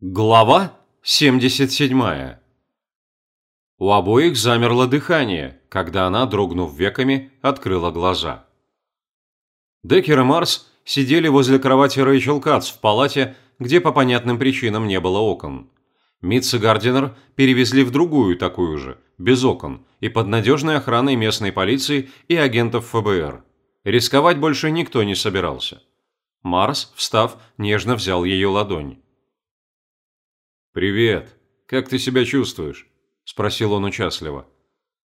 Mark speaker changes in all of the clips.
Speaker 1: Глава 77. У обоих замерло дыхание, когда она, дрогнув веками, открыла глаза. Деккер и Марс сидели возле кровати Рэйчел Кац в палате, где по понятным причинам не было окон. Митц и Гардинер перевезли в другую такую же, без окон, и под надежной охраной местной полиции и агентов ФБР. Рисковать больше никто не собирался. Марс, встав, нежно взял ее ладонь. «Привет. Как ты себя чувствуешь?» – спросил он участливо.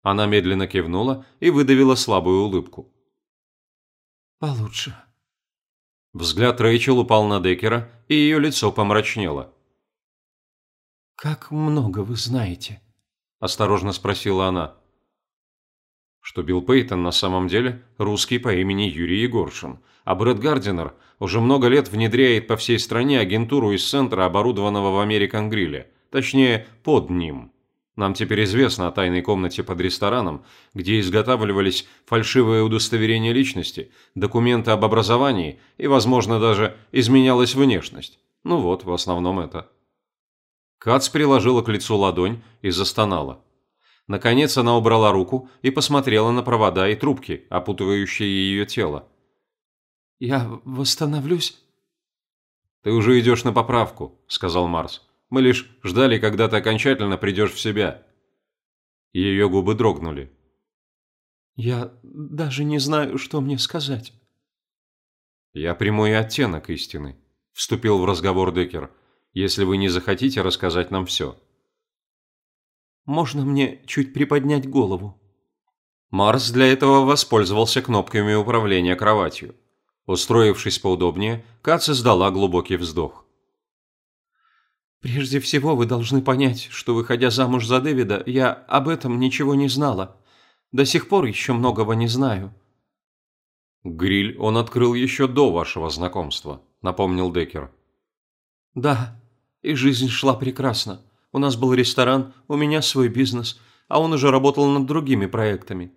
Speaker 1: Она медленно кивнула и выдавила слабую улыбку.
Speaker 2: «Получше».
Speaker 1: Взгляд Рэйчел упал на Деккера, и ее лицо помрачнело.
Speaker 2: «Как много вы знаете?»
Speaker 1: – осторожно спросила она. Что Билл Пейтон на самом деле русский по имени Юрий Егоршин, а Брэд Гардинер уже много лет внедряет по всей стране агентуру из центра, оборудованного в Американ Гриле, точнее, под ним. Нам теперь известно о тайной комнате под рестораном, где изготавливались фальшивые удостоверения личности, документы об образовании и, возможно, даже изменялась внешность. Ну вот, в основном это. Кац приложила к лицу ладонь и застонала. Наконец она убрала руку и посмотрела на провода и трубки, опутывающие ее тело.
Speaker 2: «Я восстановлюсь?»
Speaker 1: «Ты уже идешь на поправку», – сказал Марс. «Мы лишь ждали, когда ты окончательно придешь в себя». Ее губы дрогнули.
Speaker 2: «Я даже не знаю, что мне сказать».
Speaker 1: «Я прямой оттенок истины», – вступил в разговор Деккер если вы не захотите рассказать нам все.
Speaker 2: Можно мне чуть приподнять голову?
Speaker 1: Марс для этого воспользовался кнопками управления кроватью. Устроившись поудобнее, Кац издала глубокий вздох.
Speaker 2: «Прежде всего вы должны понять, что, выходя замуж за Дэвида, я об этом ничего не знала. До сих пор еще многого не знаю».
Speaker 1: «Гриль он открыл еще до вашего знакомства», — напомнил Деккер.
Speaker 2: «Да, и жизнь шла прекрасно. У нас был ресторан, у меня свой бизнес, а он уже работал над другими проектами.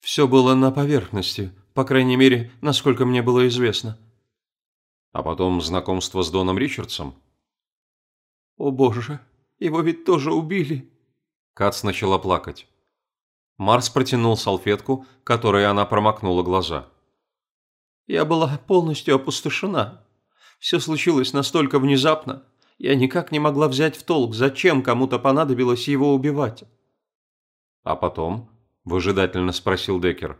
Speaker 2: Все было на поверхности, по крайней мере, насколько мне было известно.
Speaker 1: А потом знакомство с Доном Ричардсом?
Speaker 2: О боже, его ведь тоже убили.
Speaker 1: Кац начала плакать. Марс протянул салфетку, которой она промокнула глаза.
Speaker 2: Я была полностью опустошена. Все случилось настолько внезапно, я никак не могла взять в толк, зачем кому-то понадобилось его убивать.
Speaker 1: «А потом?» – выжидательно спросил Деккер.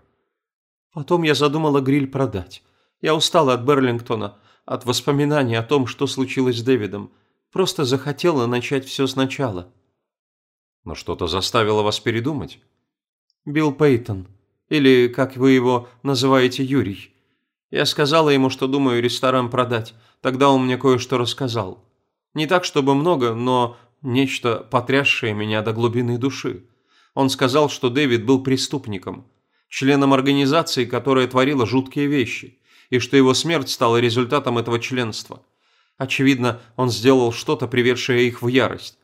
Speaker 2: «Потом я задумала гриль продать. Я устала от Берлингтона, от воспоминаний о том, что случилось с Дэвидом. Просто захотела начать все сначала».
Speaker 1: «Но что-то заставило вас передумать?»
Speaker 2: «Билл Пейтон. Или, как вы его называете, Юрий. Я сказала ему, что думаю ресторан продать. Тогда он мне кое-что рассказал. Не так, чтобы много, но нечто, потрясшее меня до глубины души. Он сказал, что Дэвид был преступником, членом организации, которая творила жуткие вещи, и что его смерть стала результатом этого членства. Очевидно, он сделал что-то, приведшее их в ярость.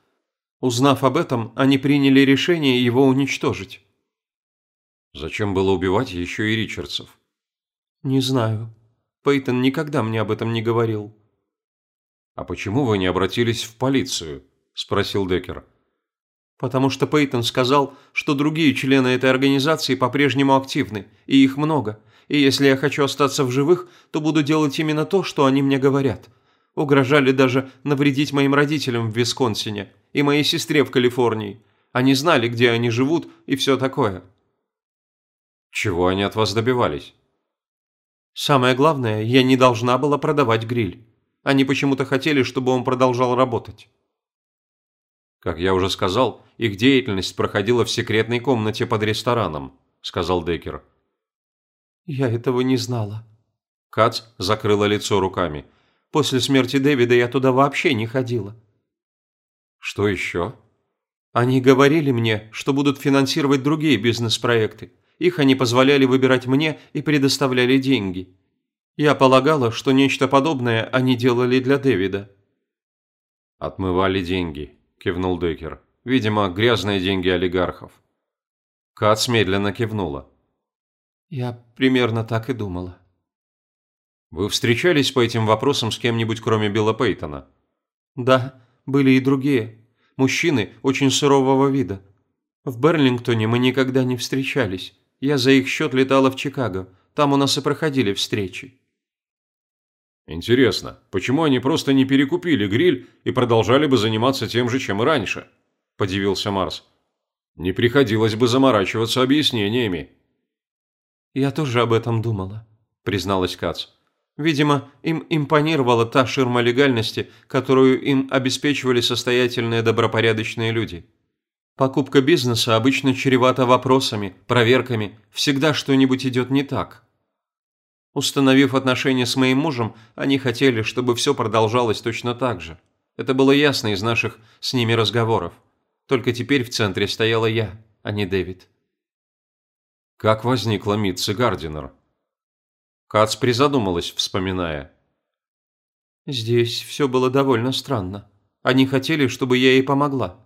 Speaker 2: Узнав об этом, они приняли решение его уничтожить.
Speaker 1: Зачем было убивать еще и Ричардсов?
Speaker 2: Не знаю. Пейтон никогда мне об этом не говорил.
Speaker 1: «А почему вы не обратились в полицию?» – спросил Деккер.
Speaker 2: «Потому что Пейтон сказал, что другие члены этой организации по-прежнему активны, и их много. И если я хочу остаться в живых, то буду делать именно то, что они мне говорят. Угрожали даже навредить моим родителям в Висконсине и моей сестре в Калифорнии. Они знали, где они живут и все такое».
Speaker 1: «Чего они от вас добивались?»
Speaker 2: «Самое главное, я не должна была продавать гриль. Они почему-то хотели, чтобы он продолжал работать.
Speaker 1: «Как я уже сказал, их деятельность проходила в секретной комнате под рестораном», – сказал Деккер.
Speaker 2: «Я этого не знала».
Speaker 1: Кац закрыла лицо руками.
Speaker 2: «После смерти Дэвида я туда вообще не ходила».
Speaker 1: «Что еще?»
Speaker 2: «Они говорили мне, что будут финансировать другие бизнес-проекты. Их они позволяли выбирать мне и предоставляли деньги. Я полагала, что нечто подобное они делали для Дэвида.
Speaker 1: «Отмывали деньги», – кивнул Деккер. «Видимо, грязные деньги олигархов». Кац медленно кивнула.
Speaker 2: «Я примерно так и думала».
Speaker 1: «Вы встречались по этим вопросам с кем-нибудь, кроме Билла Пейтона?»
Speaker 2: Да, были и другие. Мужчины очень сурового вида. В Берлингтоне мы никогда не встречались. Я за их счет летала в Чикаго. Там у нас и проходили встречи.
Speaker 1: Интересно, почему они просто не перекупили гриль и продолжали бы заниматься тем же, чем и раньше? Подивился Марс. Не приходилось бы заморачиваться объяснениями.
Speaker 2: Я тоже об этом думала, призналась Кац. Видимо, им импонировала та ширма легальности, которую им обеспечивали состоятельные добропорядочные люди. Покупка бизнеса обычно чревата вопросами, проверками, всегда что-нибудь идет не так. Установив отношения с моим мужем, они хотели, чтобы все продолжалось точно так же. Это было ясно из наших с ними разговоров. Только теперь в центре стояла я, а не Дэвид.
Speaker 1: Как возникла Митси Гардинер? Кац призадумалась, вспоминая.
Speaker 2: Здесь все было довольно странно. Они хотели, чтобы я ей помогла.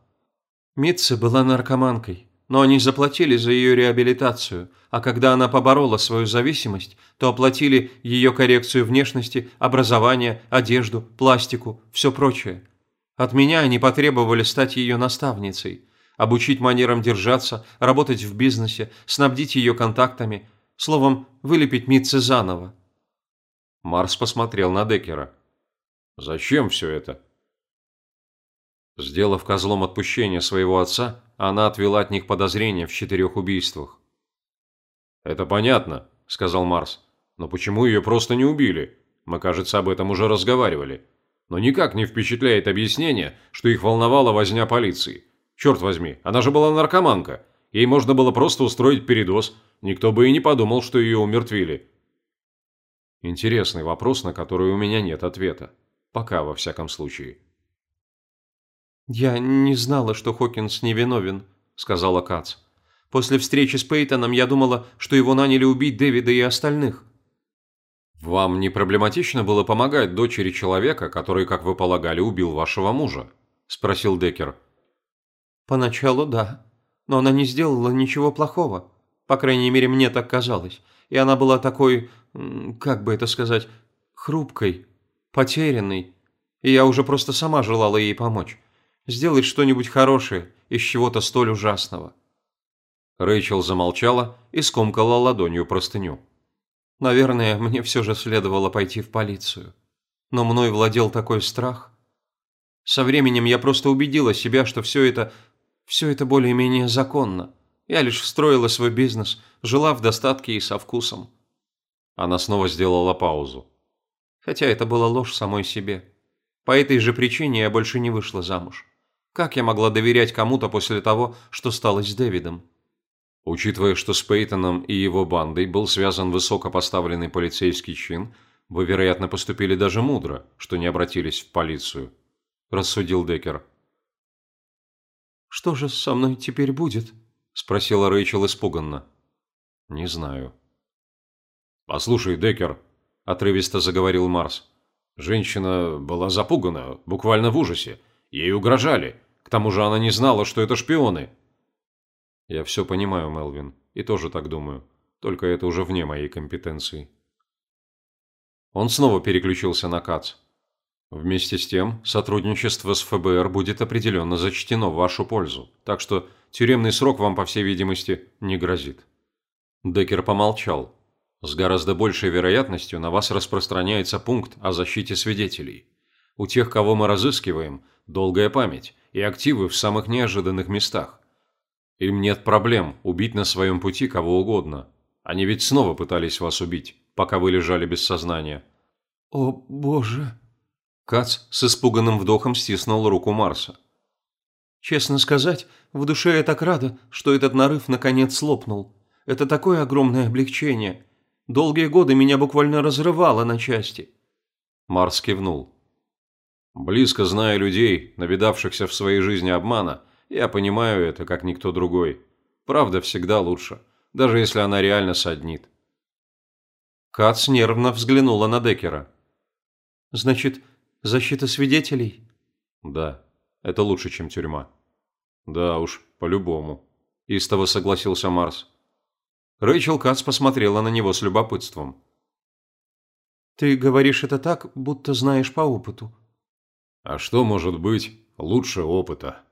Speaker 2: Митца была наркоманкой, но они заплатили за ее реабилитацию, а когда она поборола свою зависимость, то оплатили ее коррекцию внешности, образование, одежду, пластику, все прочее. От меня они потребовали стать ее наставницей, обучить манерам держаться, работать в бизнесе, снабдить ее контактами, словом, вылепить Митце заново.
Speaker 1: Марс посмотрел на Деккера. «Зачем все это?» Сделав козлом отпущения своего отца, она отвела от них подозрения в четырех убийствах. «Это понятно», – сказал Марс. «Но почему ее просто не убили? Мы, кажется, об этом уже разговаривали. Но никак не впечатляет объяснение, что их волновала возня полиции. Черт возьми, она же была наркоманка. Ей можно было просто устроить передоз. Никто бы и не подумал, что ее умертвили». Интересный вопрос, на который у меня нет ответа. Пока, во всяком случае.
Speaker 2: «Я не знала, что Хокинс невиновен», – сказала Кац. «После встречи с Пейтоном я думала, что его наняли убить Дэвида и остальных».
Speaker 1: «Вам не проблематично было помогать дочери человека, который, как вы полагали, убил вашего мужа?» – спросил Деккер.
Speaker 2: «Поначалу да, но она не сделала ничего плохого. По крайней мере, мне так казалось. И она была такой, как бы это сказать, хрупкой, потерянной. И я уже просто сама желала ей помочь сделать что-нибудь хорошее из чего-то столь ужасного».
Speaker 1: Рэйчел замолчала и скомкала ладонью простыню.
Speaker 2: «Наверное, мне все же следовало пойти в полицию. Но мной владел такой страх. Со временем я просто убедила себя, что все это... все это более-менее законно. Я лишь строила свой бизнес, жила в достатке и со вкусом».
Speaker 1: Она снова сделала паузу.
Speaker 2: Хотя это была ложь самой себе. По этой же причине я больше не вышла замуж. Как я могла доверять кому-то после того, что стало с Дэвидом?
Speaker 1: Учитывая, что с Пейтоном и его бандой был связан высокопоставленный полицейский чин, вы, вероятно, поступили даже мудро, что не обратились в полицию, рассудил Деккер.
Speaker 2: Что же со мной теперь будет? спросила Рэйчел испуганно.
Speaker 1: Не знаю. Послушай, Деккер, отрывисто заговорил Марс. Женщина была запугана, буквально в ужасе. Ей угрожали. К тому же она не знала, что это шпионы. Я все понимаю, Мелвин, и тоже так думаю. Только это уже вне моей компетенции. Он снова переключился на КАЦ. Вместе с тем, сотрудничество с ФБР будет определенно зачтено в вашу пользу, так что тюремный срок вам, по всей видимости, не грозит. Деккер помолчал. С гораздо большей вероятностью на вас распространяется пункт о защите свидетелей. У тех, кого мы разыскиваем, долгая память и активы в самых неожиданных местах. Им нет проблем убить на своем пути кого угодно. Они ведь снова пытались вас убить, пока вы лежали без сознания.
Speaker 2: «О, боже!»
Speaker 1: Кац с испуганным вдохом стиснул руку Марса.
Speaker 2: «Честно сказать, в душе я так рада, что этот нарыв наконец лопнул. Это такое огромное облегчение. Долгие годы меня буквально разрывало на части».
Speaker 1: Марс кивнул. Близко зная людей, навидавшихся в своей жизни обмана, я понимаю это, как никто другой. Правда всегда лучше, даже если она реально саднит.
Speaker 2: Кац нервно взглянула на Деккера. «Значит, защита свидетелей?»
Speaker 1: «Да, это лучше, чем тюрьма». «Да уж, по-любому», – истово согласился Марс. Рэйчел Кац посмотрела на него с любопытством.
Speaker 2: «Ты говоришь это так, будто знаешь по опыту.
Speaker 1: А что может быть лучше опыта?